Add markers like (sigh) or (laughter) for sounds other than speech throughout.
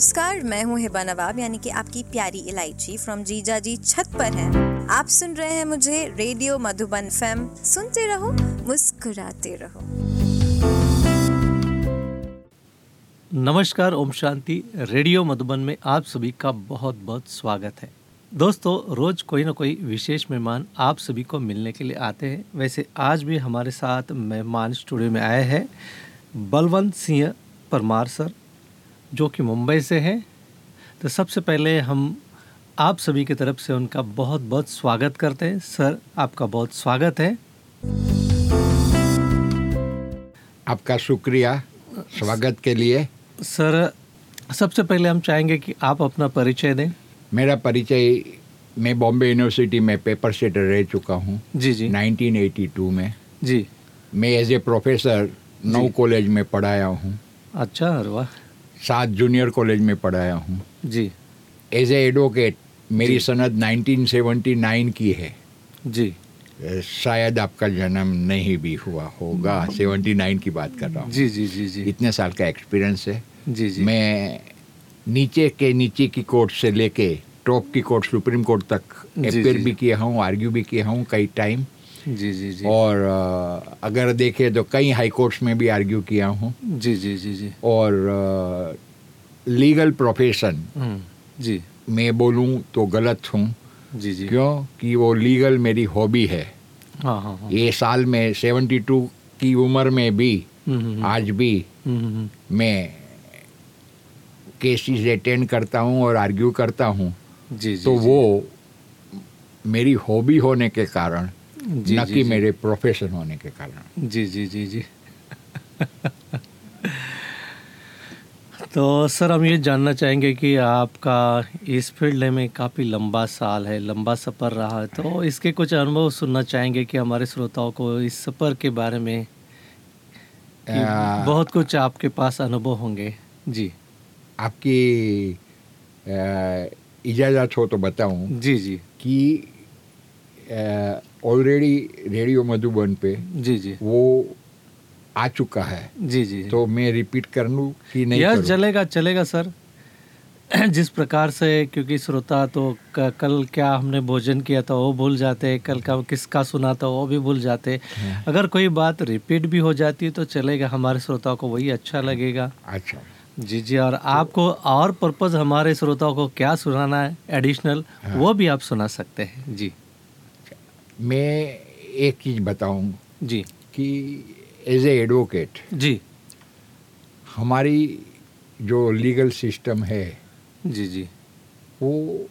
नमस्कार, मैं हूँ हिबा नवाब, यानी कि आपकी प्यारी इलायची फ्रॉम जीजा जी छत पर है। आप सुन रहे हैं मुझे रेडियो मधुबन फेम सुनते रहो, मुस्कुराते रहो। नमस्कार, ओम शांति। रेडियो मधुबन में आप सभी का बहुत बहुत स्वागत है। दोस्तों, रोज कोई ना कोई विशेष मेहमान आप सभी को मिलने के लिए आते हैं। वैसे आज भी हमारे साथ मेहमान स्टूडियो में आए हैं बलवंत सिंह परमार सर जो कि मुंबई से हैं तो सबसे पहले हम आप सभी की तरफ़ से उनका बहुत बहुत स्वागत करते हैं। सर आपका बहुत स्वागत है। आपका शुक्रिया स्वागत के लिए। सर सबसे पहले हम चाहेंगे कि आप अपना परिचय दें। मेरा परिचय मैं बॉम्बे यूनिवर्सिटी में पेपर सेटर रह चुका हूँ। जी जी। 1982 में। जी। मैं एज ए प्रोफेसर नौ कॉलेज में पढ़ाया हूँ। अच्छा अरे वाह। सात जूनियर कॉलेज में पढ़ाया हूँ। जी। एज ए एडवोकेट मेरी। सनद 1979 की है। जी। शायद आपका जन्म नहीं भी हुआ होगा। 79 की बात कर रहा हूँ। जी जी जी जी। इतने साल का एक्सपीरियंस है। जी जी। मैं नीचे के नीचे की कोर्ट से लेके टॉप की कोर्ट सुप्रीम कोर्ट तक अपेयर भी किया हूँ आर्ग्यू भी किया हूँ कई टाइम जी जी जी। और अ, अगर देखे तो कई हाई कोर्ट्स में भी आर्ग्यू किया हूँ। जी जी जी जी। और लीगल प्रोफेशन हम्म, जी। मैं बोलूँ तो गलत हूँ। जी जी। क्यों? कि वो लीगल मेरी हॉबी है। हाँ हाँ हाँ। ये साल में 72 की उम्र में भी हम्म, हम्म, आज भी हम्म, हम्म, मैं केसेस अटेंड करता हूँ और आर्ग्यू करता हूँ। जी जी तो जी, वो मेरी हॉबी होने के कारण न जी, कि जी। मेरे प्रोफेशन होने के कारण। जी जी जी जी। (laughs) तो सर हम ये जानना चाहेंगे कि आपका इस फ़ील्ड में काफ़ी लंबा साल है लंबा सफ़र रहा है। तो इसके कुछ अनुभव सुनना चाहेंगे कि हमारे श्रोताओं को इस सफ़र के बारे में आ, बहुत कुछ आपके पास अनुभव होंगे। जी। आपकी इजाज़त हो तो बताऊँ जी जी। कि ऑलरेडी रेडियो मधुबन पे जी जी। वो आ चुका है। जी जी तो मैं रिपीट कर लूँ कि नहीं यस चलेगा चलेगा सर। (clears throat) जिस प्रकार से क्योंकि श्रोता तो कल क्या हमने भोजन किया था वो भूल जाते कल का किसका सुना था वो भी भूल जाते हाँ। अगर कोई बात रिपीट भी हो जाती है तो चलेगा हमारे श्रोताओं को वही अच्छा लगेगा। अच्छा। जी जी और तो, आपको और पर्पज हमारे श्रोताओं को क्या सुनाना है एडिशनल हाँ। वो भी आप सुना सकते हैं। जी। मैं एक चीज़ बताऊँ जी। कि एज ए एडवोकेट जी। हमारी जो लीगल सिस्टम है जी जी। वो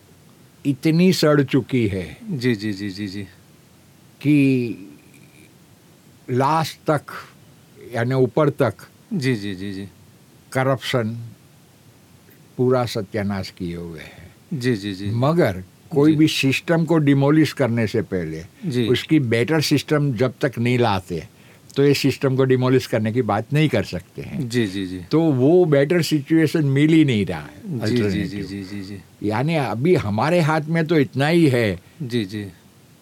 इतनी सड़ चुकी है जी जी जी जी जी। कि लास्ट तक यानी ऊपर तक जी जी जी जी। करप्शन पूरा सत्यानाश किए हुए है। जी जी जी। मगर कोई भी सिस्टम को डिमोलिश करने से पहले उसकी बेटर सिस्टम जब तक नहीं लाते तो ये सिस्टम को डिमोलिश करने की बात नहीं कर सकते हैं। जी जी जी। तो वो बेटर सिचुएशन मिल ही नहीं रहा है जी जी जी। जी जी जी। यानी अभी हमारे हाथ में तो इतना ही है जी जी।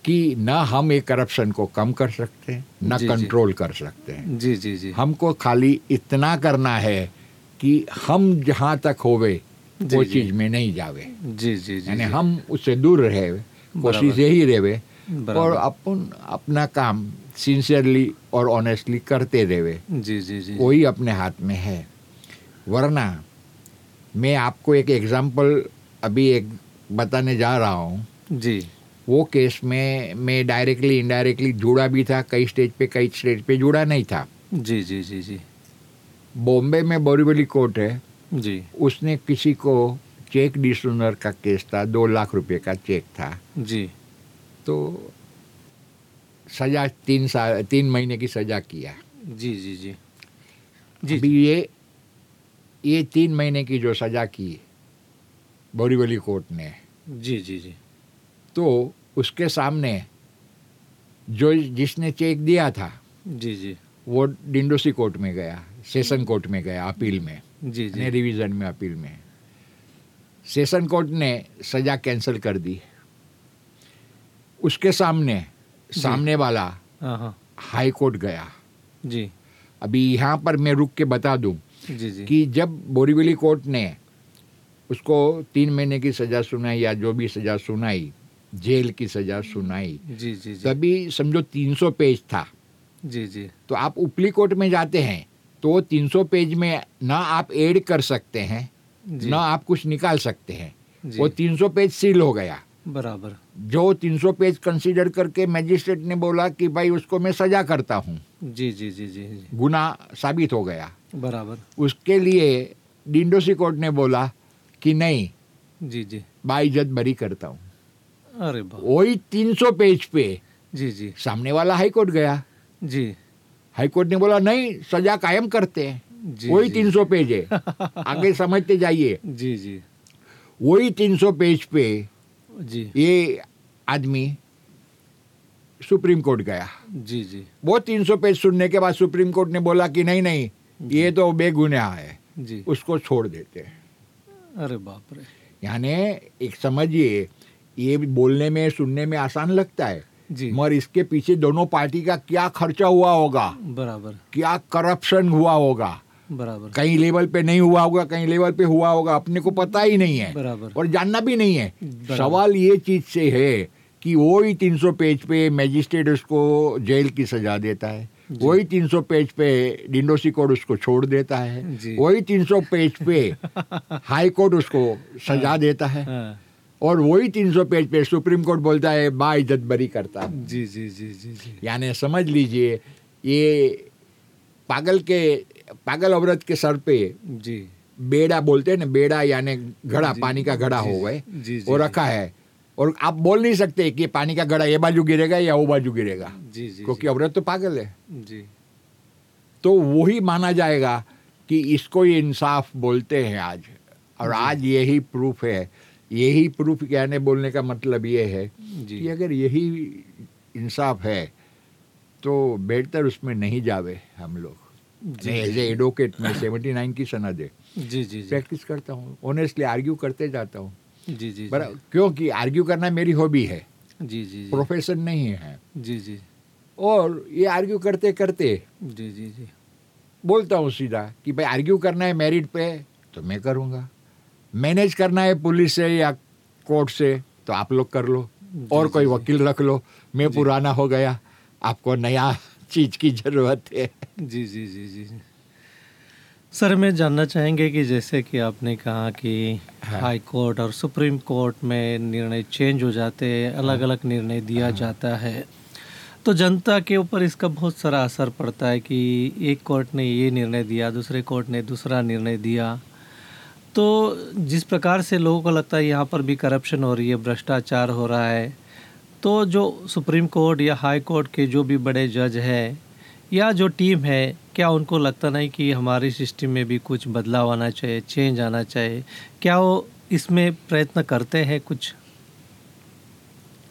कि न हम ये करप्शन को कम कर सकते हैं न। कंट्रोल कर सकते हैं। जी जी जी। हमको खाली इतना करना है कि हम जहाँ तक होवे वो चीज़ में नहीं जावे। जी जी जी यानी हम उससे दूर रहे कोशिश यही रहे। और अपन अपना काम सिंसियरली और ऑनेस्टली करते रहे। जी जी जी वही अपने हाथ में है। वरना मैं आपको एक एग्जांपल अभी एक बताने जा रहा हूँ। जी। वो केस में मैं डायरेक्टली इनडायरेक्टली जुड़ा भी था कई स्टेज पे कई स्टेज पे जुड़ा नहीं था। जी जी जी जी। बॉम्बे में बोरीवली कोर्ट है। जी। उसने किसी को चेक डिसोनर का केस था दो लाख रुपए का चेक था। जी। तो सजा तीन साल तीन महीने की सजा किया। जी जी जी। जी अभी ये ये तीन महीने की जो सजा की बोरीवली कोर्ट ने। जी जी जी। तो उसके सामने जो जिसने चेक दिया था जी जी। वो डिंडोसी कोर्ट में गया सेशन कोर्ट में गया अपील में। जी जी. रिवीजन में अपील में। सेशन कोर्ट ने सजा कैंसिल कर दी। उसके सामने सामने वाला हाँ हाँ. हाई कोर्ट गया। जी. अभी यहाँ पर मैं रुक के बता दूँ जी जी. कि जब बोरीवली कोर्ट ने उसको तीन महीने की सजा सुनाई या जो भी सजा सुनाई जेल की सजा सुनाई जी जी जी. तभी समझो 300 पेज था। जी जी. तो आप उपली कोर्ट में जाते हैं। तो 300 पेज में ना आप ऐड कर सकते हैं ना आप कुछ निकाल सकते हैं। वो 300 पेज सील हो गया। बराबर। जो 300 पेज कंसीडर करके मैजिस्ट्रेट ने बोला कि भाई उसको मैं सजा करता हूँ। जी जी जी जी गुना साबित हो गया। बराबर। उसके लिए डिंडोसी कोर्ट ने बोला कि नहीं जी जी। बाइज्जत बरी करता हूँ। अरे वही 300 पेज पे जी जी। सामने वाला हाई कोर्ट गया। जी। हाई कोर्ट ने बोला नहीं सजा कायम करते हैं। वही तीन सौ पेज है। (laughs) आगे समझते जाइए। जी जी। वही 300 पेज पे जी। ये आदमी सुप्रीम कोर्ट गया। जी जी। वो 300 पेज सुनने के बाद सुप्रीम कोर्ट ने बोला कि नहीं नहीं ये तो बेगुनाह है। जी। उसको छोड़ देते हैं। अरे बाप रे। यानी एक समझिए ये बोलने में सुनने में आसान लगता है। जी। मगर इसके पीछे दोनों पार्टी का क्या खर्चा हुआ होगा? बराबर। क्या करप्शन हुआ होगा? बराबर। कहीं लेवल पे नहीं हुआ होगा कहीं लेवल पे हुआ होगा अपने को पता ही नहीं है। बराबर। और जानना भी नहीं है। सवाल ये चीज़ से है कि वही 300 पेज पे मैजिस्ट्रेट उसको जेल की सजा देता है। वही 300 पेज पे डिंडोसी कोर्ट उसको छोड़ देता है। वही 300 पेज पे (laughs) हाई कोर्ट उसको सजा देता है। हाँ। और वही 300 पेज पे सुप्रीम कोर्ट बोलता है बा इज़्ज़त बरी करता है. जी जी जी जी जी। यानी समझ लीजिए ये पागल के पागल औरत के सर पे जी। बेड़ा बोलते हैं ना बेड़ा यानी घड़ा पानी का घड़ा हो गए वो रखा है। और आप बोल नहीं सकते कि पानी का घड़ा ये बाजू गिरेगा या वो बाजू गिरेगा जी जी क्योंकि औरत तो पागल है। जी। तो वही माना जाएगा कि इसको ये इंसाफ बोलते हैं आज और आज यही प्रूफ है यही प्रूफ कहने बोलने का मतलब ये है कि अगर यही इंसाफ है तो बेहतर उसमें नहीं जावे हम लोग। एज एडवोकेट में सेवेंटी नाइन की सनद है। जी जी जी। प्रैक्टिस करता हूँ ऑनेस्टली आर्ग्यू करते जाता हूँ। जी जी पर क्योंकि आर्ग्यू करना मेरी हॉबी है। जी जी जी। प्रोफेशन नहीं है। जी जी। और ये आर्ग्यू करते करते। जी जी जी। बोलता हूँ सीधा कि भाई आर्ग्यू करना है मेरिट पे तो मैं करूँगा। मैनेज करना है पुलिस से या कोर्ट से तो आप लोग कर लो। और कोई। वकील रख लो। मैं पुराना हो गया आपको नया (laughs) चीज़ की ज़रूरत है। जी जी जी जी। जी सर मैं जानना चाहेंगे कि जैसे कि आपने कहा कि हाँ। हाई कोर्ट और सुप्रीम कोर्ट में निर्णय चेंज हो जाते हैं अलग अलग निर्णय दिया हाँ। जाता है। तो जनता के ऊपर इसका बहुत सारा असर पड़ता है कि एक कोर्ट ने ये निर्णय दिया दूसरे कोर्ट ने दूसरा निर्णय दिया। तो जिस प्रकार से लोगों को लगता है यहाँ पर भी करप्शन हो रही है भ्रष्टाचार हो रहा है तो जो सुप्रीम कोर्ट या हाई कोर्ट के जो भी बड़े जज हैं या जो टीम है क्या उनको लगता नहीं कि हमारी सिस्टम में भी कुछ बदलाव आना चाहिए चेंज आना चाहिए? क्या वो इसमें प्रयत्न करते हैं कुछ?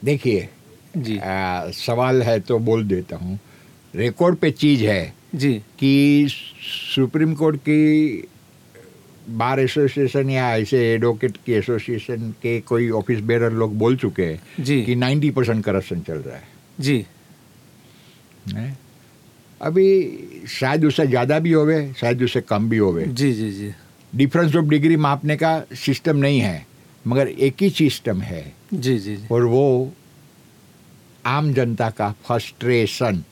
देखिए जी। आ, सवाल है तो बोल देता हूँ। रिकॉर्ड पे चीज़ है जी। कि सुप्रीम कोर्ट की बार एसोसिएशन या ऐसे एडवोकेट की एसोसिएशन के कोई ऑफ़िस बेरर लोग बोल चुके हैं जी कि 90 परसेंट करप्शन चल रहा है जी हैं? अभी शायद उससे ज़्यादा भी होवे शायद उससे कम भी होवे जी जी जी डिफरेंस ऑफ़ डिग्री मापने का सिस्टम नहीं है मगर एक ही सिस्टम है जी जी जी और वो आम जनता का फ्रस्ट्रेशन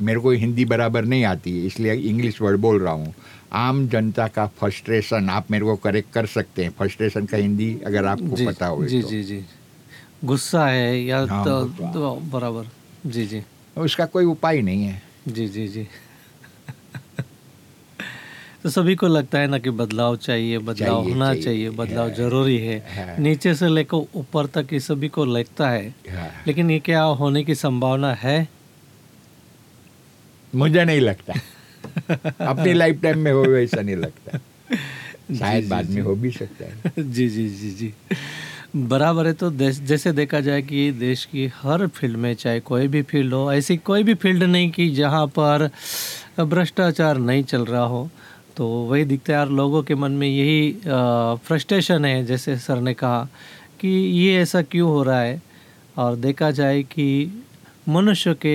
मेरे को हिंदी बराबर नहीं आती है इसलिए इंग्लिश वर्ड बोल रहा हूँ आम जनता का फ्रस्ट्रेशन आप मेरे को करेक्ट कर सकते हैं। फ्रस्ट्रेशन का हिंदी अगर आपको जी पता हो जी तो। जी जी। गुस्सा है या हाँ, तो, तो बराबर। जी जी। उसका कोई उपाय नहीं है। जी जी जी। तो सभी को लगता है ना कि बदलाव चाहिए बदलाव चाहिए, होना चाहिए, चाहिए बदलाव है, ज़रूरी है। है। नीचे से लेकर ऊपर तक ये सभी को लगता है। हाँ, लेकिन ये क्या होने की संभावना है? मुझे नहीं लगता। (laughs) अपनी लाइफ टाइम में हो वैसा नहीं लगता। (laughs) शायद बाद में हो भी सकता है। (laughs) जी जी जी जी। बराबर है तो देश जैसे देखा जाए कि देश की हर फ़ील्ड में चाहे कोई भी फ़ील्ड हो ऐसी कोई भी फ़ील्ड नहीं कि जहाँ पर भ्रष्टाचार नहीं चल रहा हो तो वही दिखता है। यार लोगों के मन में यही फ्रस्ट्रेशन है जैसे सर ने कहा कि ये ऐसा क्यों हो रहा है? और देखा जाए कि मनुष्य के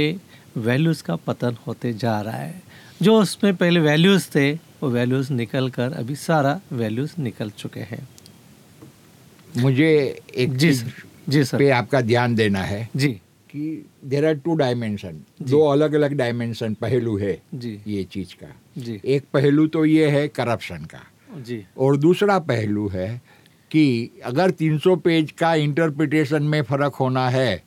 वैल्यूज़ का पतन होते जा रहा है। जो उसमें पहले वैल्यूज़ थे वो वैल्यूज़ निकल कर अभी सारा वैल्यूज़ निकल चुके हैं। मुझे एक जी सर जी सर। पे आपका ध्यान देना है जी। कि देर आर टू डायमेंशन दो अलग अलग डायमेंशन पहलू है जी। ये चीज़ का। जी। एक पहलू तो ये है करप्शन का। जी। और दूसरा पहलू है कि अगर 300 पेज का इंटरप्रिटेशन में फ़र्क होना है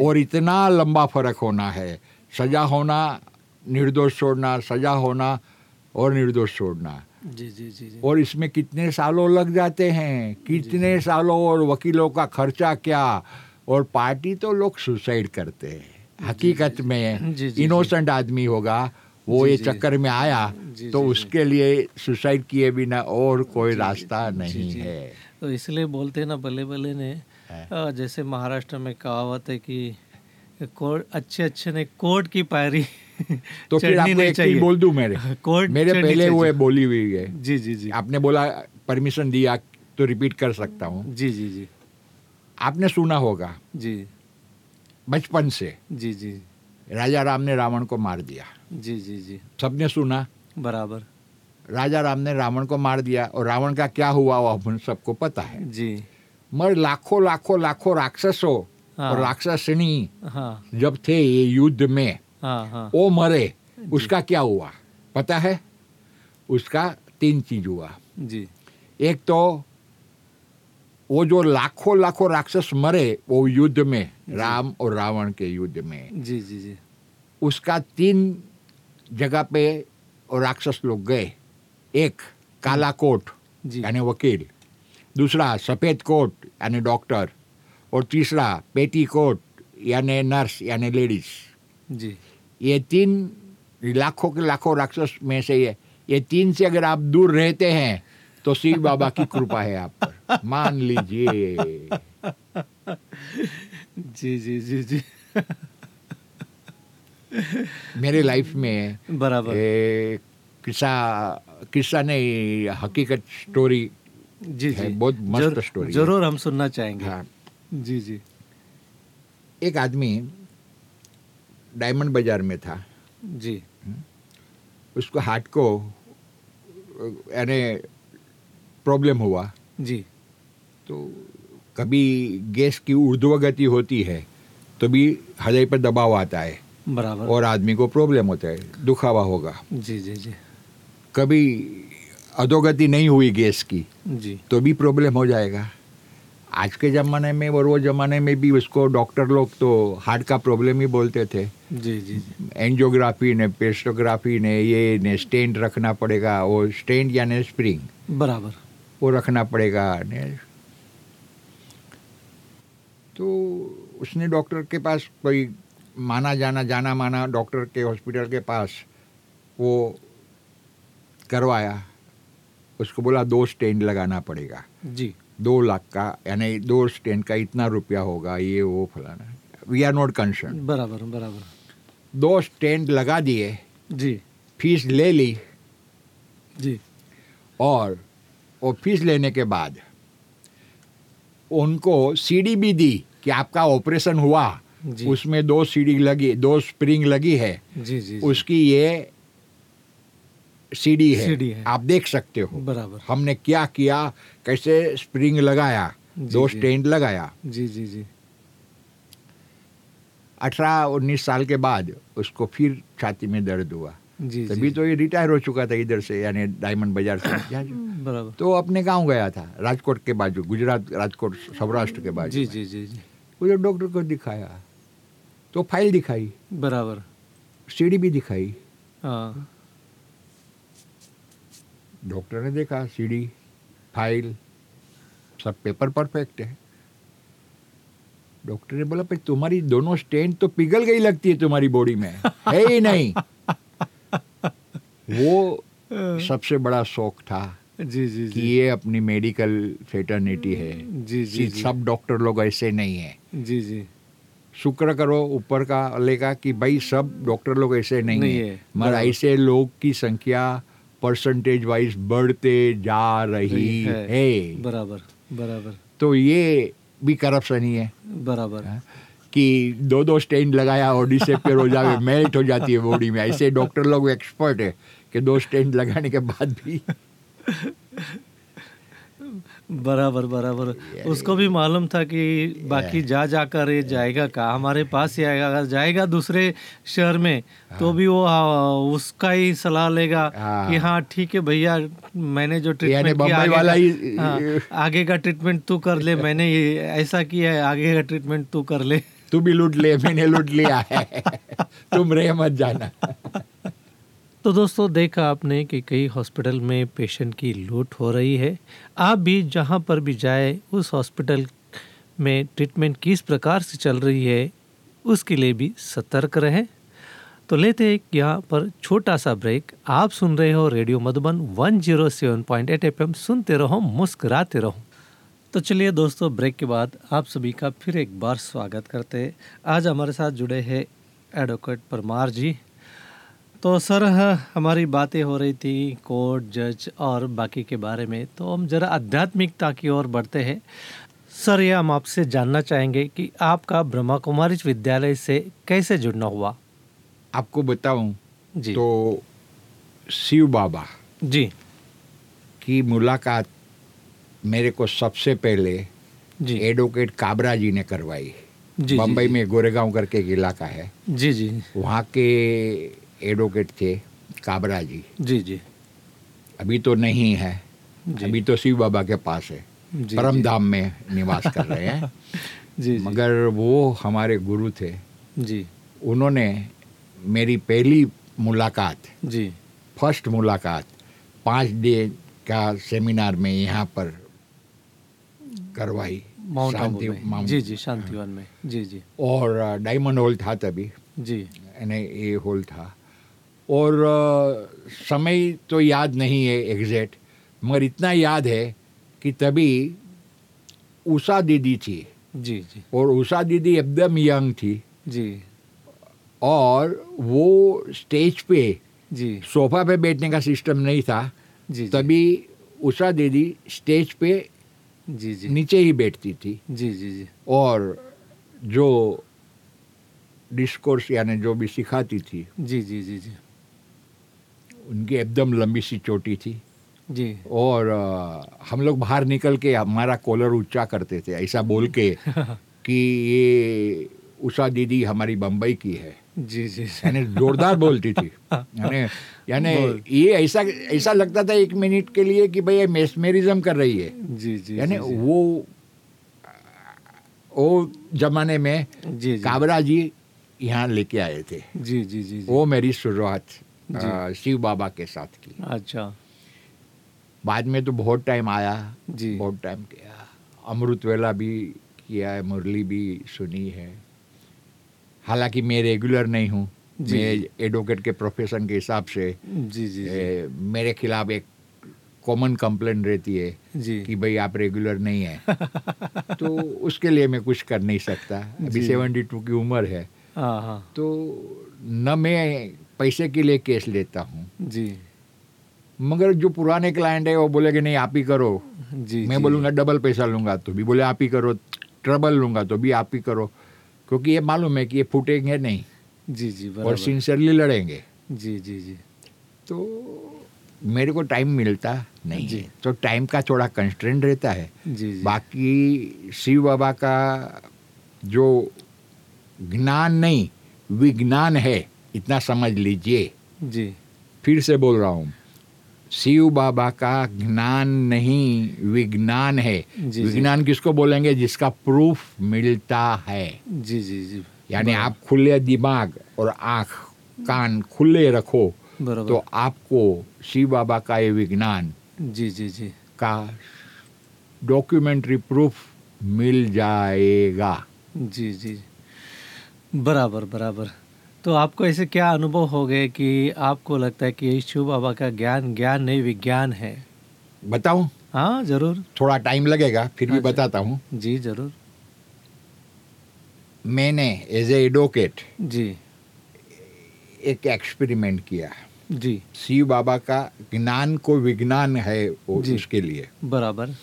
और इतना लंबा फ़र्क होना है सजा होना निर्दोष छोड़ना सजा होना और निर्दोष छोड़ना। जी जी जी जी। और इसमें कितने सालों लग जाते हैं? कितने सालों और वकीलों का खर्चा क्या? और पार्टी तो लोग सुसाइड करते हैं। हकीकत जी, में। इनोसेंट आदमी होगा वो ये। चक्कर में आया तो। उसके लिए सुसाइड किए बिना और कोई रास्ता नहीं है। तो इसलिए बोलते हैं ना बल्ले बल्ले ने जैसे महाराष्ट्र में कहावत है कि कोर्ट अच्छे अच्छे ने कोर्ट की पायरी (laughs) तो फिर आपको एक चीज़ बोल दूँ मेरे? (laughs) कोर्ट मेरे पहले। वो बोली हुई है। जी जी जी। आपने बोला परमिशन दिया तो रिपीट कर सकता हूँ। जी जी जी। आपने सुना होगा जी। बचपन से जी जी। राजा राम ने रावण को मार दिया। जी जी जी। सबने सुना? बराबर। राजा राम ने रावण को मार दिया और रावण का क्या हुआ वो अपन सबको पता है। जी। मगर लाखों लाखों लाखों राक्षसों हाँ। और राक्षसनी हाँ। जब थे ये युद्ध में हाँ हाँ वो मरे उसका क्या हुआ? पता है? उसका तीन चीज़ हुआ। जी। एक तो वो जो लाखों लाखों राक्षस मरे वो युद्ध में राम और रावण के युद्ध में। जी जी जी। उसका तीन जगह पे राक्षस लोग गए। एक काला कोट यानी वकील। दूसरा सफ़ेद कोट यानी डॉक्टर। और तीसरा पेटी कोट यानी नर्स यानी लेडीज़। जी। ये तीन लाखों के लाखों राक्षस में से ये ये तीन से अगर आप दूर रहते हैं तो शिव बाबा की कृपा है आप पर। मान लीजिए। जी जी जी जी। मेरे लाइफ में बराबर। किस्सा किस्सा नहीं हकीकत स्टोरी जी जी। बहुत मस्त जरूर- स्टोरी ज़रूर हम सुनना चाहेंगे। हाँ। जी जी। एक आदमी डायमंड बाज़ार में था। जी। उसको हार्ट को यानी प्रॉब्लम हुआ। जी। तो कभी गैस की ऊर्ध्व गति होती है तो भी हृदय पर दबाव आता है। बराबर। और आदमी को प्रॉब्लम होता है दुखावा होगा। जी जी जी। कभी अधोगति नहीं हुई गैस की जी। तो भी प्रॉब्लम हो जाएगा। आज के ज़माने में और वो ज़माने में भी उसको डॉक्टर लोग तो हार्ट का प्रॉब्लम ही बोलते थे। जी जी जी। एंजियोग्राफी ने पेस्टोग्राफी ने ये ने स्टेंट रखना पड़ेगा वो स्टेंट यानी स्प्रिंग। बराबर। वो रखना पड़ेगा ने। तो उसने डॉक्टर के पास कोई माना जाना जाना माना डॉक्टर के हॉस्पिटल के पास वो करवाया। उसको बोला दो स्टेंट लगाना पड़ेगा। जी। दो लाख का यानी दो स्टेंट का इतना रुपया होगा ये वो फलाना। वी आर नॉट कंसर्न बराबर बराबर। दो स्टेंट लगा दिए। जी। फ़ीस ले ली। जी। और वो फ़ीस लेने के बाद उनको सीडी भी दी कि आपका ऑपरेशन हुआ। उसमें दो सीडी लगी दो स्प्रिंग लगी है। जी जी। उसकी ये सीडी है, CD है। आप देख सकते हो। बराबर। हमने क्या किया कैसे स्प्रिंग लगाया जी, दो जी। स्टेंट लगाया। जी जी जी। अठारह उन्नीस साल के बाद उसको फिर छाती में दर्द हुआ। जी तभी जी तो ये रिटायर हो चुका था इधर से यानी डायमंड बाज़ार से। (coughs) बराबर। तो अपने गाँव गया था राजकोट के बाजू गुजरात राजकोट सौराष्ट्र के बाजू जी। जी जी जी। उधर डॉक्टर को दिखाया तो फ़ाइल दिखाई। बराबर। सीढ़ी भी दिखाई। हाँ। डॉक्टर ने देखा सीडी फ़ाइल सब पेपर परफेक्ट है। डॉक्टर ने बोला भाई तुम्हारी दोनों स्टेंट तो पिघल गई लगती है तुम्हारी बॉडी में। है ही नहीं। वो सबसे बड़ा शौक था जी जी कि ये अपनी मेडिकल फेटर्निटी है। जी जी जी। सब डॉक्टर लोग ऐसे नहीं है। जी जी। शुक्र करो ऊपर का लेगा कि भाई सब डॉक्टर लोग ऐसे नहीं, नहीं है, है, मगर ऐसे लोग की संख्या परसेंटेज वाइज बढ़ते जा रही है। है बराबर बराबर तो ये भी करप्शन ही है बराबर है? कि दो दो स्टेन लगाया और डिसअपियर हो में मेल्ट (laughs) हो जाती है बॉडी में ऐसे डॉक्टर लोग एक्सपर्ट है कि दो स्टेन लगाने के बाद भी (laughs) बराबर बराबर। उसको भी मालूम था कि बाकी जा जाकर ये जाएगा कहा हमारे पास ही आएगा। अगर जाएगा दूसरे शहर में हाँ। तो भी वो आ, उसका ही सलाह लेगा हाँ। कि हाँ ठीक है भैया मैंने जो ट्रीटमेंट किया आगे वाला ही- हाँ, आगे का ट्रीटमेंट तू कर ले मैंने ये ऐसा किया है आगे का ट्रीटमेंट तू कर ले। तू भी लूट ले मैंने लूट लिया है। (laughs) तुम रे मत जाना। तो दोस्तों, देखा आपने कि कई हॉस्पिटल में पेशेंट की लूट हो रही है। आप भी जहाँ पर भी जाए, उस हॉस्पिटल में ट्रीटमेंट किस प्रकार से चल रही है, उसके लिए भी सतर्क रहें। तो लेते हैं यहाँ पर छोटा सा ब्रेक। आप सुन रहे हो रेडियो मधुबन 107.8 एफएम। सुनते रहो, मुस्कुराते रहो। तो चलिए दोस्तों, ब्रेक के बाद आप सभी का फिर एक बार स्वागत करते हैं। आज हमारे साथ जुड़े हैं एडवोकेट परमार जी। तो सर हमारी बातें हो रही थी कोर्ट जज और बाकी के बारे में। तो हम जरा आध्यात्मिकता की ओर बढ़ते हैं। सर ये हम आपसे जानना चाहेंगे कि आपका ब्रह्मा कुमारी विद्यालय से कैसे जुड़ना हुआ? आपको बताऊँ जी। तो शिव बाबा जी। की मुलाकात मेरे को सबसे पहले जी। एडवोकेट काबरा जी ने करवाई। जी बम्बई में गोरेगांव करके एक इलाका है। जी जी। वहाँ के एडवोकेट थे काबरा जी। जी जी। अभी तो नहीं है। अभी तो शिव बाबा के पास है। परम धाम में निवास कर रहे हैं। (laughs) जी जी। मगर वो हमारे गुरु थे। जी। उन्होंने मेरी पहली मुलाकात जी। फ़र्स्ट मुलाकात पाँच डे का सेमिनार में यहाँ पर करवाई। माउंट शांति में। जी जी शांतिवन में। जी जी। और डायमंड हॉल था तभी। जी। यानी ये हॉल था। और समय तो याद नहीं है एग्जैक्ट मगर इतना याद है कि तभी उषा दीदी थी। जी जी। और उषा दीदी एकदम यंग थी। जी। और वो स्टेज पे जी। सोफा पे बैठने का सिस्टम नहीं था। जी तभी उषा दीदी स्टेज पे जी जी। नीचे ही बैठती थी। जी जी जी। और जो डिस्कोर्स यानी जो भी सिखाती थी। जी जी जी जी। उनकी एकदम लंबी सी चोटी थी। जी। और अ, हम लोग बाहर निकल के हमारा कॉलर ऊँचा करते थे ऐसा बोल के (laughs) कि ये उषा दीदी हमारी बम्बई की है। जी जी यानी जोरदार बोलती थी। (laughs) यानी यानी ये ऐसा ऐसा लगता था एक मिनट के लिए कि भाई ये मेस्मेरिज्म कर रही है। जी जी यानी। वो वो जमाने में जी जी। काबरा जी यहाँ लेके आए थे। जी जी जी जी। वो मेरी शुरुआत शिव बाबा के साथ की। अच्छा। बाद में तो बहुत टाइम आया जी। बहुत टाइम किया। अमृत वेला भी किया है मुरली भी सुनी है। हालाँकि मैं रेगुलर नहीं हूँ मैं एडवोकेट के प्रोफेशन के हिसाब से जी जी जी। ए, मेरे खिलाफ एक कॉमन कंप्लेन रहती है जी। कि भाई आप रेगुलर नहीं है। (laughs) तो उसके लिए मैं कुछ कर नहीं सकता। अभी सेवेंटी टू की उम्र है। हाँ हाँ। तो न मैं पैसे के लिए केस लेता हूँ। जी। मगर जो पुराने क्लाइंट है वो बोले कि नहीं आप ही करो। जी मैं बोलूँगा डबल पैसा लूँगा तो भी। बोले आप ही करो ट्रबल लूँगा तो भी आप ही करो। क्योंकि ये मालूम है कि ये फूटेंगे नहीं। जी जी और सिंसियरली लड़ेंगे। जी जी जी। तो मेरे को टाइम मिलता नहीं जी। तो टाइम का थोड़ा कंस्ट्रेंट रहता है। जी जी। बाकी शिव बाबा का जो ज्ञान नहीं विज्ञान है इतना समझ लीजिए। जी। फिर से बोल रहा हूँ शिव बाबा का ज्ञान नहीं विज्ञान है। विज्ञान किसको बोलेंगे? जिसका प्रूफ मिलता है। जी जी जी। यानी आप खुले दिमाग और आँख कान खुले रखो तो आपको शिव बाबा का ये विज्ञान जी जी जी। का डॉक्यूमेंट्री प्रूफ मिल जाएगा। जी जी। बराबर बराबर। तो आपको ऐसे क्या अनुभव हो गए कि आपको लगता है कि शिव बाबा का ज्ञान ज्ञान नहीं विज्ञान है? बताऊँ? हाँ ज़रूर। थोड़ा टाइम लगेगा फिर भी अच्छा। बताता हूँ। जी ज़रूर। मैंने एज ए एडवोकेट जी। एक एक्सपेरिमेंट किया। जी। शिव बाबा का ज्ञान को विज्ञान है वो उसके लिए। बराबर।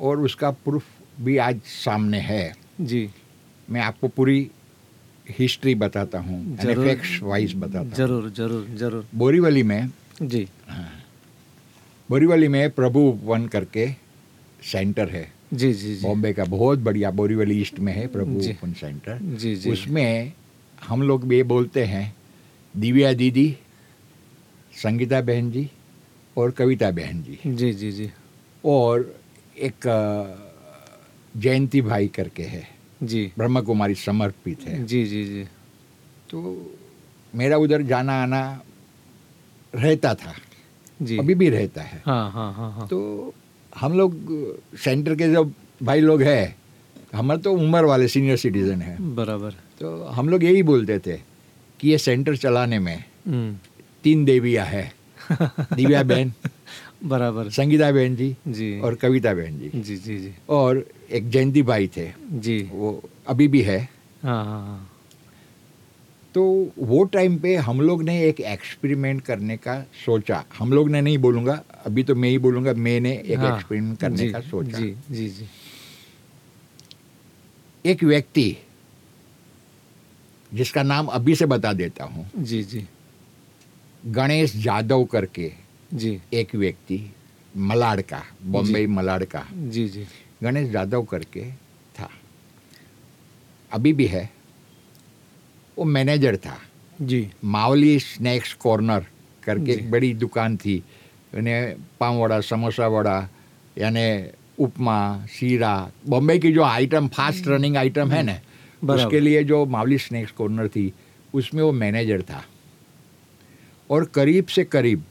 और उसका प्रूफ भी आज सामने है। जी। मैं आपको पूरी हिस्ट्री बताता हूँ ज़रूर। वाइज बताता ज़रूर ज़रूर ज़रूर। बोरीवली में जी। हाँ, बोरीवली में प्रभु उपवन करके सेंटर है। जी जी जी। बॉम्बे का बहुत बढ़िया बोरीवली ईस्ट में है प्रभु। ओपन सेंटर जी जी। उसमें हम लोग ये बोलते हैं दिव्या दीदी संगीता बहन जी और कविता बहन जी। जी जी जी। और एक जयंती भाई करके है। जी। ब्रह्म कुमारी समर्पित है। जी जी जी। तो मेरा उधर जाना आना रहता था। जी। अभी भी रहता है। हाँ हाँ हाँ हाँ। तो हम लोग सेंटर के जो भाई लोग हैं हमारे तो उम्र वाले सीनियर सिटीजन हैं। बराबर। तो हम लोग यही बोलते थे कि ये सेंटर चलाने में हम्म, तीन देवियाँ हैं। दिव्या (laughs) बहन बराबर। संगीता बहन जी जी। और कविता बहन जी। जी जी जी। और एक जयंती भाई थे। जी। वो अभी भी है। हाँ हाँ हाँ। तो वो टाइम पे हम लोग ने एक एक्सपेरिमेंट करने का सोचा। हम लोग ने नहीं बोलूँगा अभी तो मैं ही बोलूँगा मैंने एक हाँ, एक्सपेरिमेंट करने जी, का सोचा। जी जी जी। एक व्यक्ति जिसका नाम अभी से बता देता हूँ। जी जी। गणेश जादव करके। जी। एक व्यक्ति मलाड का बॉम्बे मलाड का जी जी। गणेश जादव करके था। अभी भी है। वो मैनेजर था। जी। मावली स्नैक्स कॉर्नर करके एक बड़ी दुकान थी। यानी पाव वड़ा समोसा वड़ा यानी उपमा शीरा बॉम्बे की जो आइटम फास्ट रनिंग आइटम है ना उसके लिए जो मावली स्नैक्स कॉर्नर थी उसमें वो मैनेजर था। और करीब से करीब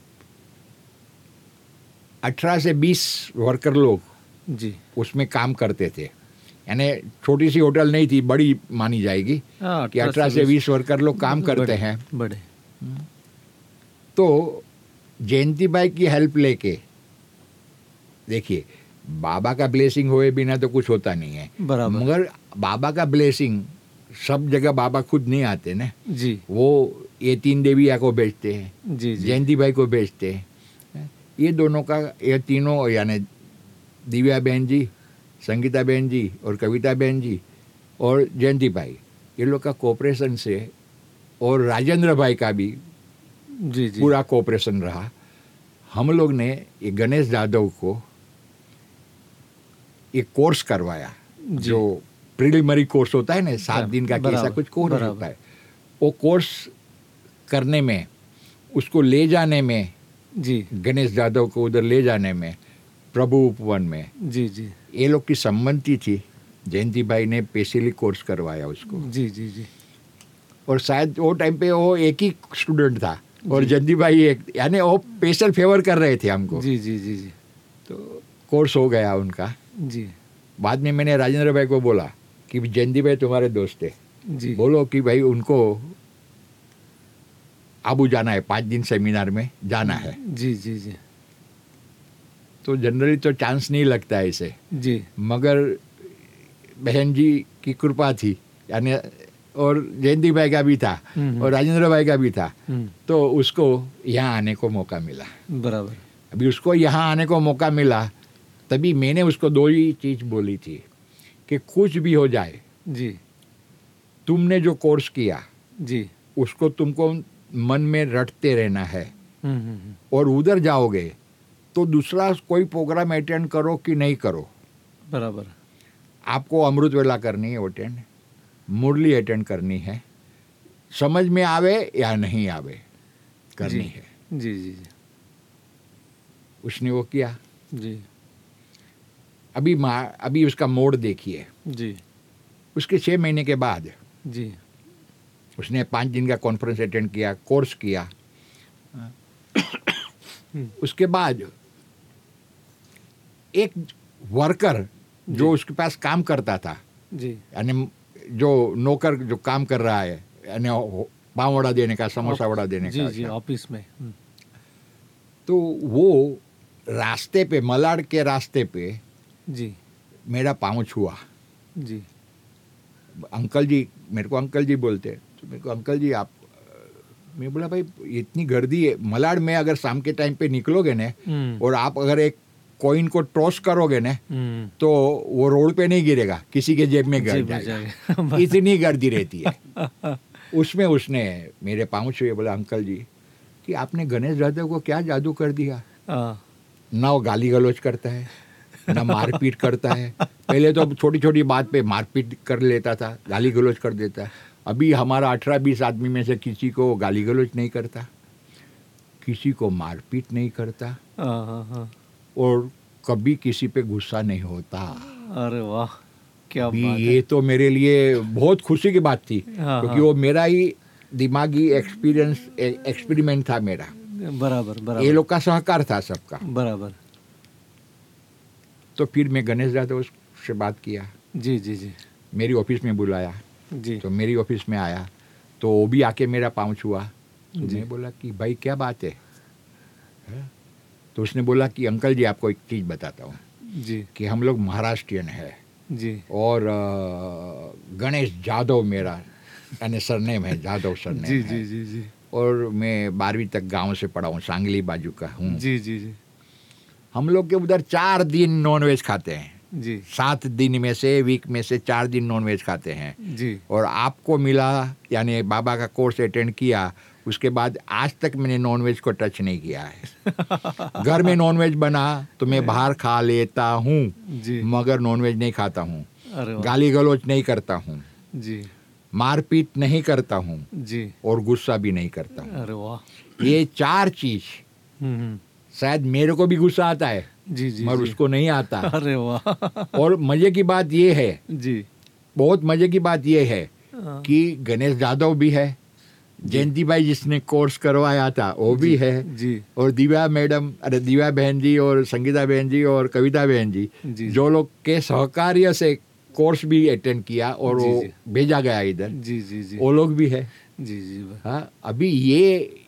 18 से 20 वर्कर लोग जी। उसमें काम करते थे। यानी छोटी सी होटल नहीं थी बड़ी मानी जाएगी हाँ, कि 18 से 20 वर्कर लोग काम करते बड़े- हैं। बड़े। तो जयंती भाई की हेल्प लेके देखिए बाबा का ब्लेसिंग हुए बिना तो कुछ होता नहीं है। बराबर। मगर बाबा का ब्लेसिंग सब जगह बाबा खुद नहीं आते ना। जी। वो ये तीन देविया को भेजते हैं जी जी। जयंती भाई को भेजते हैं। ये दोनों का ये तीनों यानी दिव्या बहन जी संगीता बहन जी और कविता बहन जी और जयंती भाई ये लोग का कोऑपरेशन से और राजेंद्र भाई का भी जी जी। पूरा कोऑपरेशन रहा। हम लोग ने ये गणेश यादव को एक कोर्स करवाया जो। प्रिलिमरी कोर्स होता है ना सात दिन का कैसा कुछ कोर्स होता है। वो कोर्स करने में उसको ले जाने में जी। गणेश यादव को उधर ले जाने में प्रभु उपवन में। जी जी। ये लोग की सम्मति थी। जयंती भाई ने स्पेशली कोर्स करवाया उसको। जी जी जी। और शायद वो टाइम पे वो एक ही स्टूडेंट था। और जयंती भाई एक यानी वो स्पेशल फेवर कर रहे थे हमको। जी जी जी जी। तो कोर्स हो गया उनका। जी। बाद में मैंने राजेंद्र भाई को बोला कि जयंती भाई तुम्हारे दोस्त है। जी। बोलो कि भाई उनको आबू जाना है पाँच दिन सेमिनार में जाना है। जी जी जी। तो जनरली तो चांस नहीं लगता है इसे। जी। मगर बहन जी की कृपा थी यानी और जयंती भाई का भी था हम्म। और राजेंद्र भाई का भी था। हम्म, तो उसको यहाँ आने को मौका मिला। बराबर। अभी उसको यहाँ आने को मौका मिला तभी मैंने उसको दो ही चीज़ बोली थी कि कुछ भी हो जाए जी। तुमने जो कोर्स किया जी। उसको तुमको मन में रटते रहना है। हम्म, हम्म, हम्म, और उधर जाओगे तो दूसरा कोई प्रोग्राम अटेंड करो कि नहीं करो? बराबर। आपको अमृत वेला करनी है अटेंड मुरली अटेंड करनी है। समझ में आवे या नहीं आवे करनी जी। है। जी जी जी। उसने वो किया। जी। अभी माँ अभी उसका मोड देखिए। जी। उसके छः महीने के बाद जी। उसने पाँच दिन का कॉन्फ्रेंस अटेंड किया कोर्स किया। (coughs) उसके बाद एक वर्कर जो उसके पास काम करता था जी। यानी जो नौकर जो काम कर रहा है यानी पाव वड़ा देने का समोसा वड़ा देने जी का जी ऑफ़िस में हम्म, तो वो रास्ते पे मलाड के रास्ते पे जी। मेरा पाँव छुआ। जी। अंकल जी मेरे को अंकल जी बोलते तो को अंकल जी आप मैं बोला भाई इतनी गर्दी है मलाड में अगर शाम के टाइम पे निकलोगे ना हम्म, और आप अगर एक कॉइन को टॉस करोगे ना हम्म, तो वो रोड पे नहीं गिरेगा किसी के जेब में गिर जाएगा। (laughs) इतनी गर्दी रहती है। (laughs) उसमें उसने मेरे पाँव छुए बोला अंकल जी कि आपने गणेश यादव को क्या जादू कर दिया? हाँ, ना वो गाली गलोच करता है ना मारपीट करता है। पहले तो छोटी छोटी बात पे मारपीट कर लेता था गाली गलौज कर देता है। अभी हमारा अठारह बीस आदमी में से किसी को गाली गलोच नहीं करता किसी को मारपीट नहीं करता हाँ हाँ हाँ। और कभी किसी पे गुस्सा नहीं होता। अरे वाह क्या बात ये तो मेरे लिए बहुत खुशी की बात थी हाँ, क्योंकि हाँ। वो मेरा ही दिमागी एक्सपीरियंस एक्सपेरिमेंट था मेरा। है बराबर। ये लोग का सहकार था सबका। बराबर। तो फिर मैं गणेश यादव से बात किया। जी जी जी। मेरी ऑफ़िस में बुलाया। जी। तो मेरी ऑफ़िस में आया तो वो भी आके मेरा पाँव छुआ तो जी। मैं बोला कि भाई क्या बात है? हैं? तो उसने बोला कि अंकल जी आपको एक चीज़ बताता हूँ जी। कि हम लोग महाराष्ट्रियन है जी। और गणेश जाधव मेरा यानी सरनेम है जाधव सरनेम जी जी जी जी। और मैं बारहवीं तक गाँव से पढ़ा हूँ सांगली बाजू का हूँ। जी जी जी। हम लोग के उधर चार दिन नॉनवेज खाते हैं। जी। सात दिन में से वीक में से चार दिन नॉनवेज खाते हैं। जी। और आपको मिला यानी बाबा का कोर्स अटेंड किया उसके बाद आज तक मैंने नॉनवेज को टच नहीं किया है। (laughs) घर में नॉनवेज बना तो मैं बाहर खा लेता हूँ मगर नॉनवेज नहीं खाता हूँ। गाली गलोच नहीं करता हूँ। जी। मारपीट नहीं करता हूँ। जी। और गुस्सा भी नहीं करता हूँ। ये चार चीज़ हम्म, हम्म, शायद मेरे को भी गुस्सा आता है। जी जी मगर उसको नहीं आता। (laughs) अरे वाह। और मज़े की बात ये है जी। बहुत मज़े की बात ये है हाँ, कि गणेश जादव भी है जयंती भाई जिसने कोर्स करवाया था वो भी है। जी। और दिव्या मैडम अरे दिव्या बहन जी और संगीता बहन जी और कविता बहन जी जी। जो लोग के सहकार्य से कोर्स भी अटेंड किया और जी, वो जी। भेजा गया इधर जी जी जी। वो लोग भी है। जी जी हाँ अभी ये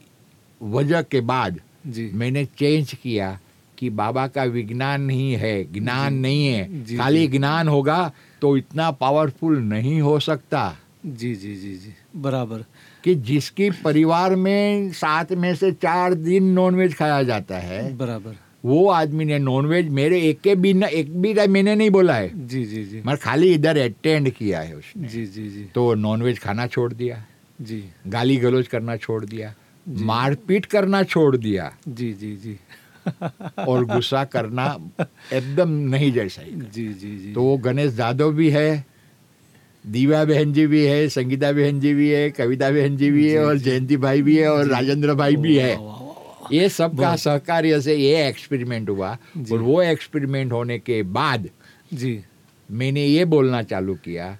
वजह के बाद जी। मैंने चेंज किया कि बाबा का विज्ञान नहीं है ज्ञान नहीं है। खाली ज्ञान होगा तो इतना पावरफुल नहीं हो सकता। जी जी जी जी बराबर। कि जिसकी परिवार में सात में से चार दिन नॉनवेज खाया जाता है बराबर। वो आदमी ने नॉनवेज मेरे एक के भी न, एक भी मैंने नहीं बोला है। जी जी जी। मगर खाली इधर अटेंड किया है उसने। जी जी जी। तो नॉनवेज खाना छोड़ दिया। जी। गाली गलोज करना छोड़ दिया। मारपीट करना छोड़ दिया। जी जी जी। और गुस्सा करना एकदम नहीं जैसा ही जी जी जी। तो वो गणेश जादव भी है दिव्या बहन जी भी है संगीता बहन जी भी है कविता बहन जी भी है और जयंती भाई भी है और राजेंद्र भाई भी है। ये सबका सहकार्य से ये एक्सपेरिमेंट हुआ और वो एक्सपेरिमेंट होने के बाद जी। मैंने ये बोलना चालू किया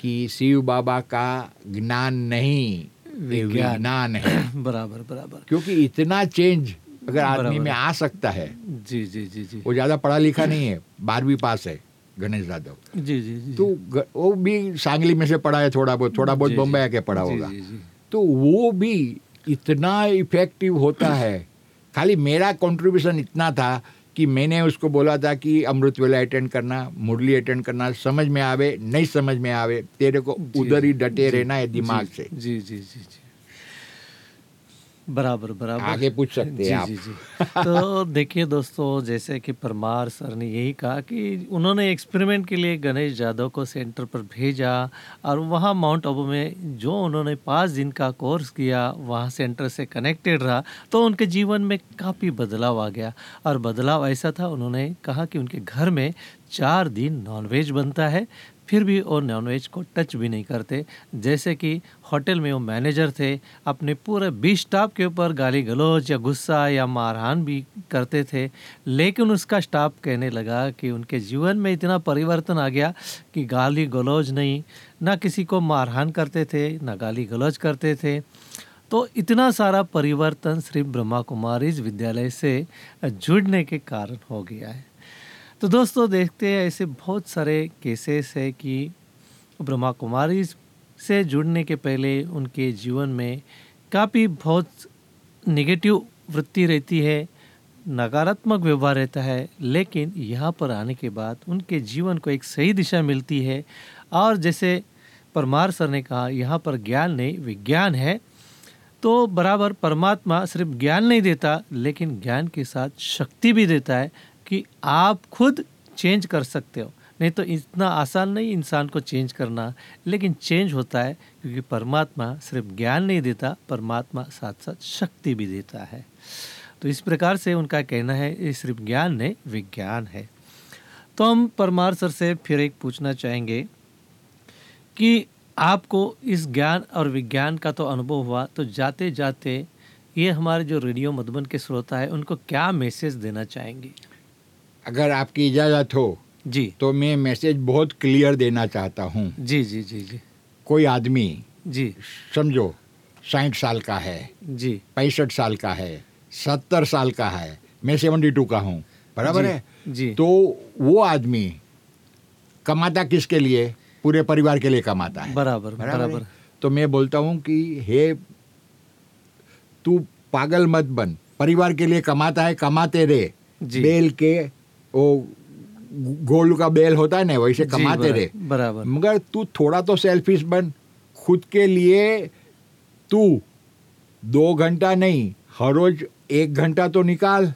कि शिव बाबा का ज्ञान नहीं। विज्ञान। है। (coughs) बराबर बराबर। क्योंकि इतना चेंज अगर आदमी में आ सकता है। जी जी जी जी। वो ज़्यादा पढ़ा लिखा नहीं है बारहवीं पास है गणेश यादव जी जी जी तो वो भी सांगली में से पढ़ा है थोड़ा बहुत थोड़ा बहुत। बम्बई आके पढ़ा होगा। तो वो भी इतना इफ़ेक्टिव होता है। खाली मेरा कंट्रीब्यूशन इतना था कि मैंने उसको बोला था कि अमृत वेला अटेंड करना मुरली अटेंड करना समझ में आवे नहीं समझ में आवे तेरे को उधर ही डटे रहना है दिमाग जी, से। जी जी जी जी। बराबर बराबर। आगे पूछ सकते हैं आप। जी जी। तो देखिए दोस्तों जैसे कि परमार सर ने यही कहा कि उन्होंने एक्सपेरिमेंट के लिए गणेश यादव को सेंटर पर भेजा और वहाँ माउंट आबू में जो उन्होंने पाँच दिन का कोर्स किया वहाँ सेंटर से कनेक्टेड रहा तो उनके जीवन में काफ़ी बदलाव आ गया। और बदलाव ऐसा था उन्होंने कहा कि उनके घर में चार दिन नॉनवेज बनता है फिर भी वो नॉनवेज को टच भी नहीं करते। जैसे कि होटल में वो मैनेजर थे, अपने पूरे बीस स्टाफ के ऊपर गाली गलौज या गुस्सा या मारहान भी करते थे। लेकिन उसका स्टाफ कहने लगा कि उनके जीवन में इतना परिवर्तन आ गया कि गाली गलौज नहीं, ना किसी को मारहान करते थे, ना गाली गलौज करते थे। तो इतना सारा परिवर्तन श्री ब्रह्मा कुमारी विद्यालय से जुड़ने के कारण हो गया है। तो दोस्तों, देखते हैं ऐसे बहुत सारे केसेस है कि ब्रह्मा कुमारी से जुड़ने के पहले उनके जीवन में काफ़ी बहुत नेगेटिव वृत्ति रहती है, नकारात्मक व्यवहार रहता है, लेकिन यहाँ पर आने के बाद उनके जीवन को एक सही दिशा मिलती है। और जैसे परमार सर ने कहा, यहाँ पर ज्ञान नहीं, विज्ञान है। तो बराबर परमात्मा सिर्फ़ ज्ञान नहीं देता, लेकिन ज्ञान के साथ शक्ति भी देता है। कि आप खुद चेंज कर सकते हो। नहीं तो इतना आसान नहीं इंसान को चेंज करना। लेकिन चेंज होता है क्योंकि परमात्मा सिर्फ़ ज्ञान नहीं देता, परमात्मा साथ साथ शक्ति भी देता है। तो इस प्रकार से उनका कहना है, ये सिर्फ़ ज्ञान नहीं, विज्ञान है। तो हम परमार सर से फिर एक पूछना चाहेंगे कि आपको इस ज्ञान और विज्ञान का तो अनुभव हुआ तो जाते जाते ये हमारे जो रेडियो मधुबन के श्रोता है, उनको क्या मैसेज देना चाहेंगे? अगर आपकी इजाज़त हो जी। तो मैं मैसेज बहुत क्लियर देना चाहता हूँ। जी जी जी जी। कोई आदमी जी। समझो साठ साल का है जी। पैंसठ साल का है सत्तर साल का है मैं सेवेंटी टू का हूँ बराबर है? जी। तो वो आदमी कमाता किसके लिए? पूरे परिवार के लिए कमाता है। बराबर? बराबर तो मैं बोलता हूँ कि हे तू पागल मत बन। परिवार के लिए कमाता है कमाते रहे। बेल के वो गोल का बेल होता है ना वैसे कमाते रहे बराबर मगर तू थोड़ा तो सेल्फिश बन खुद के लिए तू दो घंटा नहीं हर रोज एक घंटा तो निकाल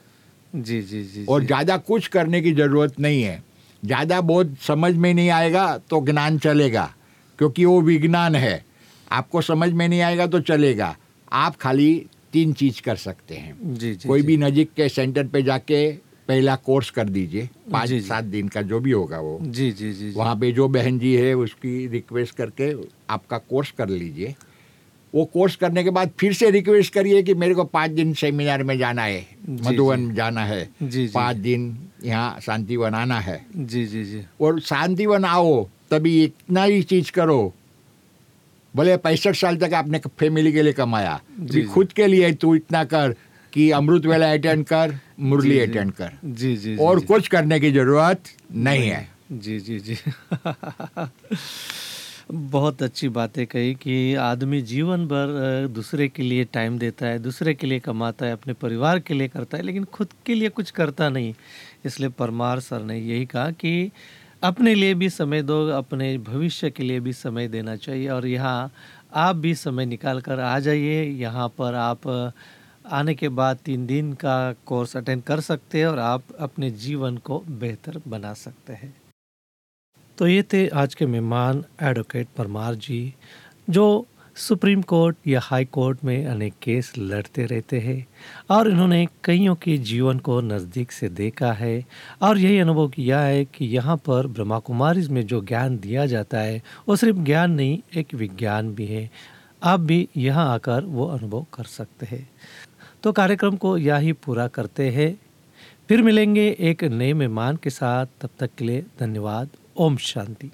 जी जी जी और ज़्यादा कुछ करने की ज़रूरत नहीं है ज़्यादा बहुत समझ में नहीं आएगा तो ज्ञान चलेगा क्योंकि वो विज्ञान है आपको समझ में नहीं आएगा तो चलेगा आप खाली तीन चीज़ कर सकते हैं जी जी कोई जी। भी नज़ीक के सेंटर पे जाके पहला कोर्स कर दीजिए पाँच। सात दिन का जो भी होगा वो जी जी जी। वहाँ पे जो बहन जी है उसकी रिक्वेस्ट करके आपका कोर्स कर लीजिए वो कोर्स करने के बाद फिर से रिक्वेस्ट करिए कि मेरे को पाँच दिन सेमिनार में जाना है मधुवन जाना है जी, जी। पाँच दिन यहाँ शांतिवन आना है जी जी जी और शांतिवन आओ तभी इतना ही चीज़ करो भले पैंसठ साल तक आपने फैमिली के लिए कमाया जी, जी। खुद के लिए तू इतना कर कि अमृत वेला अटेंड कर मुरली। अटेंड कर। जी जी और जी। कुछ करने की ज़रूरत नहीं है। जी जी जी। (laughs) बहुत अच्छी बातें कही कि आदमी जीवन भर दूसरे के लिए टाइम देता है दूसरे के लिए कमाता है अपने परिवार के लिए करता है लेकिन खुद के लिए कुछ करता नहीं। इसलिए परमार सर ने यही कहा कि अपने लिए भी समय दो अपने भविष्य के लिए भी समय देना चाहिए। और यहाँ आप भी समय निकाल कर आ जाइए। यहाँ पर आप आने के बाद तीन दिन का कोर्स अटेंड कर सकते हैं और आप अपने जीवन को बेहतर बना सकते हैं। तो ये थे आज के मेहमान एडवोकेट परमार जी, जो सुप्रीम कोर्ट या हाई कोर्ट में अनेक केस लड़ते रहते हैं और इन्होंने कईयों के जीवन को नज़दीक से देखा है और यही अनुभव किया है कि यहाँ पर ब्रह्मा कुमारीज में जो ज्ञान दिया जाता है, वो सिर्फ़ ज्ञान नहीं, एक विज्ञान भी है। आप भी यहाँ आकर वो अनुभव कर सकते हैं। तो कार्यक्रम को यही पूरा करते हैं। फिर मिलेंगे एक नए मेहमान के साथ। तब तक के लिए धन्यवाद। ओम शांति।